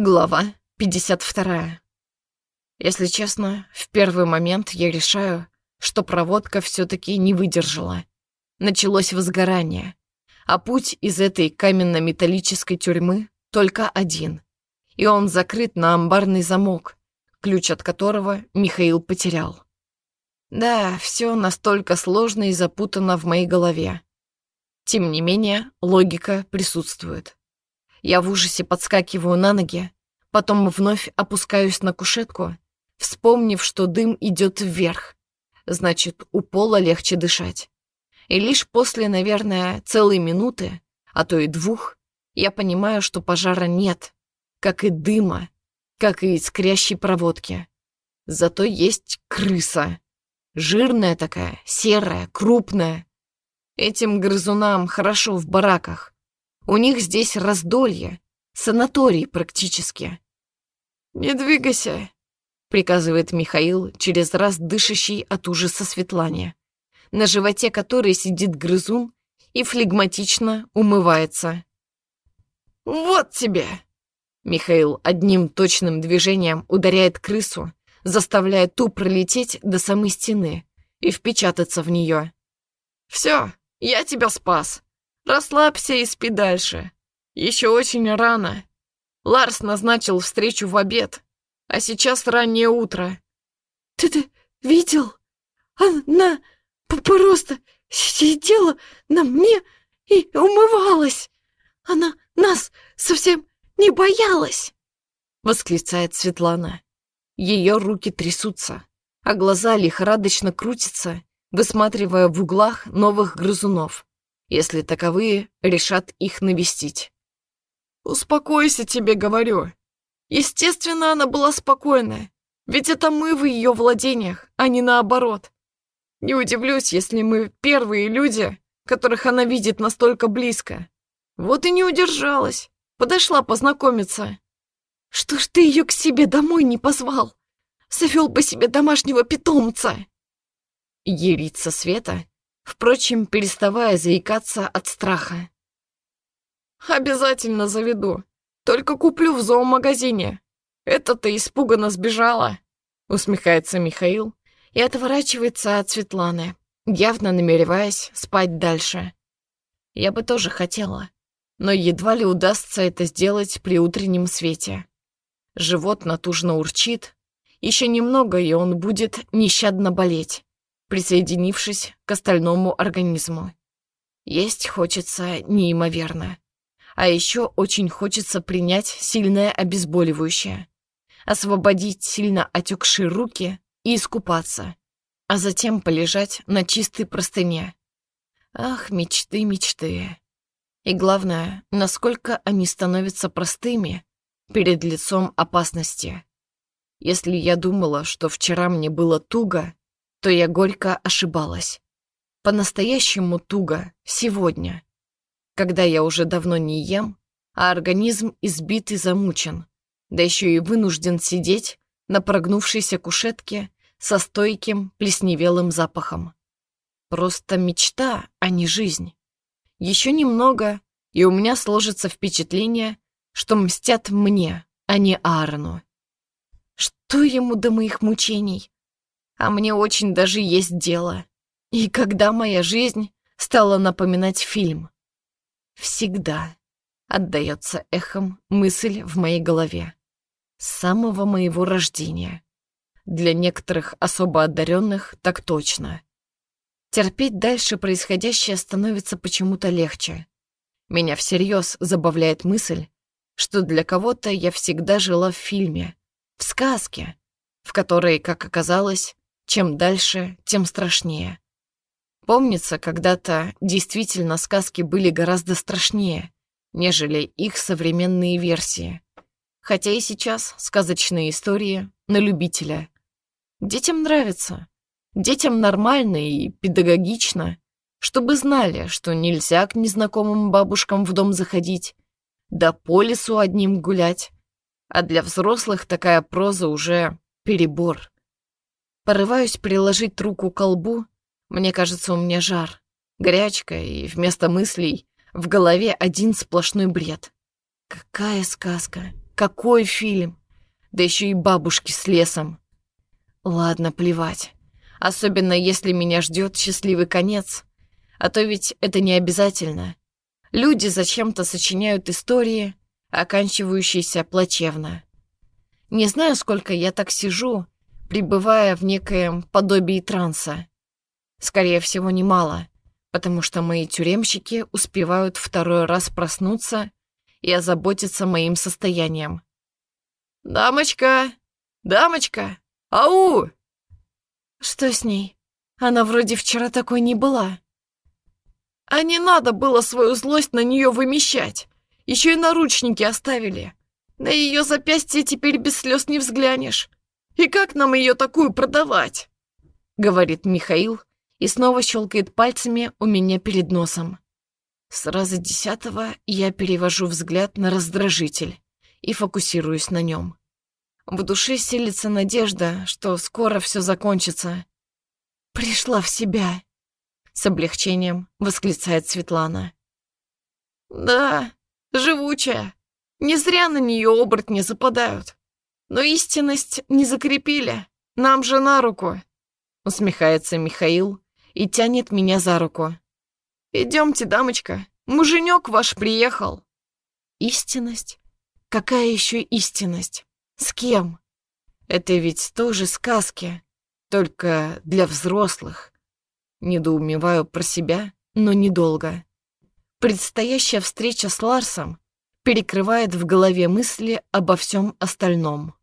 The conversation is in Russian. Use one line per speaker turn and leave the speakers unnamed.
Глава 52. Если честно, в первый момент я решаю, что проводка все таки не выдержала. Началось возгорание, а путь из этой каменно-металлической тюрьмы только один. И он закрыт на амбарный замок, ключ от которого Михаил потерял. Да, все настолько сложно и запутано в моей голове. Тем не менее, логика присутствует. Я в ужасе подскакиваю на ноги, потом вновь опускаюсь на кушетку, вспомнив, что дым идет вверх. Значит, у пола легче дышать. И лишь после, наверное, целой минуты, а то и двух, я понимаю, что пожара нет, как и дыма, как и искрящей проводки. Зато есть крыса. Жирная такая, серая, крупная. Этим грызунам хорошо в бараках. У них здесь раздолье, санаторий практически. «Не двигайся», — приказывает Михаил, через раз дышащий от ужаса Светлане, на животе которой сидит грызун и флегматично умывается. «Вот тебе!» Михаил одним точным движением ударяет крысу, заставляя ту пролететь до самой стены и впечататься в нее. «Все, я тебя спас!» Расслабься и спи дальше. Еще очень рано. Ларс назначил встречу в обед, а сейчас раннее утро.
Ты-ты видел? Она просто сидела на мне и умывалась. Она нас совсем не боялась!» Восклицает Светлана. Ее руки трясутся, а глаза лихорадочно крутятся, высматривая в углах новых грызунов если таковые решат их навестить. «Успокойся, тебе говорю. Естественно, она была спокойная, ведь это мы в ее владениях, а не наоборот. Не удивлюсь, если мы первые люди, которых она видит настолько близко. Вот и не удержалась, подошла познакомиться. Что ж ты ее к себе домой не позвал? Завел бы себе домашнего питомца!» Ерится Света впрочем, переставая заикаться от страха. «Обязательно заведу. Только куплю в зоомагазине. Это-то испуганно сбежала», — усмехается Михаил и отворачивается от Светланы, явно намереваясь спать дальше. «Я бы тоже хотела, но едва ли удастся это сделать при утреннем свете. Живот натужно урчит, еще немного, и он будет нещадно болеть присоединившись к остальному организму. Есть хочется неимоверно. А еще очень хочется принять сильное обезболивающее, освободить сильно отекшие руки и искупаться, а затем полежать на чистой простыне. Ах, мечты, мечты. И главное, насколько они становятся простыми перед лицом опасности. Если я думала, что вчера мне было туго, то я горько ошибалась. По-настоящему туго сегодня, когда я уже давно не ем, а организм избит и замучен, да еще и вынужден сидеть на прогнувшейся кушетке со стойким плесневелым запахом. Просто мечта, а не жизнь. Еще немного, и у меня сложится впечатление, что мстят мне, а не Аарону. Что ему до моих мучений? А мне очень даже есть дело. И когда моя жизнь стала напоминать фильм? Всегда отдается эхом мысль в моей голове. С самого моего рождения. Для некоторых особо одаренных так точно. Терпеть дальше происходящее становится почему-то легче. Меня всерьез забавляет мысль, что для кого-то я всегда жила в фильме, в сказке, в которой, как оказалось, чем дальше, тем страшнее. Помнится, когда-то действительно сказки были гораздо страшнее, нежели их современные версии. Хотя и сейчас сказочные истории на любителя. Детям нравится. Детям нормально и педагогично, чтобы знали, что нельзя к незнакомым бабушкам в дом заходить, да по лесу одним гулять. А для взрослых такая проза уже перебор. Порываюсь приложить руку к колбу. Мне кажется, у меня жар, горячка, и вместо мыслей в голове один сплошной бред. Какая сказка,
Какой фильм? Да еще и бабушки с лесом. Ладно, плевать. Особенно если меня ждет счастливый конец. А то ведь это не обязательно. Люди зачем-то сочиняют истории, оканчивающиеся плачевно. Не знаю, сколько я так сижу, пребывая в некоем подобии транса. Скорее всего, немало, потому что мои тюремщики успевают второй раз проснуться и озаботиться моим состоянием.
«Дамочка! Дамочка! Ау!»
«Что с ней? Она вроде вчера такой не была».
«А не надо было свою злость на нее вымещать. Еще и наручники оставили. На ее запястье теперь без слез не взглянешь. И как нам ее такую продавать?»
Говорит Михаил и снова щелкает пальцами у меня перед носом. Сразу десятого я перевожу взгляд на раздражитель и фокусируюсь на нем. В душе селится надежда, что скоро все закончится. «Пришла в себя!» — с облегчением восклицает Светлана.
«Да, живучая. Не зря на нее оборотни западают. Но истинность не закрепили. Нам же на руку!» Усмехается Михаил и тянет меня за руку. «Идемте, дамочка, муженек ваш приехал».
«Истинность? Какая еще истинность? С кем? Это ведь тоже сказки, только для взрослых. Недоумеваю про себя, но недолго. Предстоящая встреча с Ларсом перекрывает в голове мысли обо всем остальном.